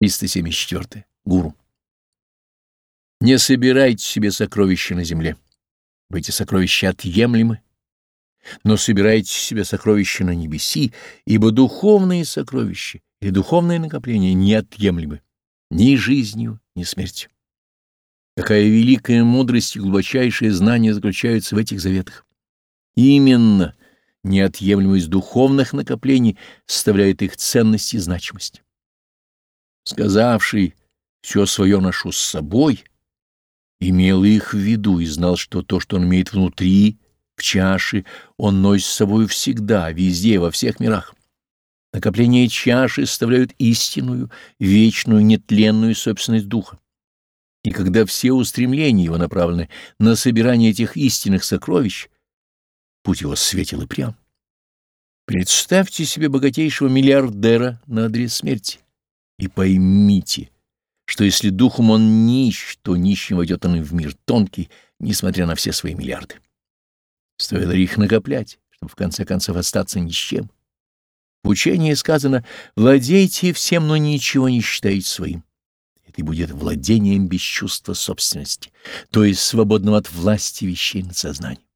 374. Гуру. Не собирайте себе сокровища на земле. Эти сокровища отъемлемы, но собирайте себе сокровища на небеси, ибо духовные сокровища и духовные накопления неотъемлемы ни жизнью, ни смертью. Какая великая мудрость и глубочайшее знание заключаются в этих заветах. Именно неотъемлемость духовных накоплений составляет их ценность и значимость. Сказавший «все свое ношу с собой», имел их в виду и знал, что то, что он имеет внутри, в чаше, он носит с собой всегда, везде, во всех мирах. Накопление чаши составляют истинную, вечную, нетленную собственность духа. И когда все устремления его направлены на собирание этих истинных сокровищ, путь его светил и прям. Представьте себе богатейшего миллиардера на адрес смерти и поймите, что если духом он нищ, то нищим войдет он и в мир тонкий, несмотря на все свои миллиарды. Стоило их накоплять, чтобы в конце концов остаться ни с чем. В учении сказано «владейте всем, но ничего не считайте своим». Это и будет владением без чувства собственности, то есть свободным от власти вещей над сознанием.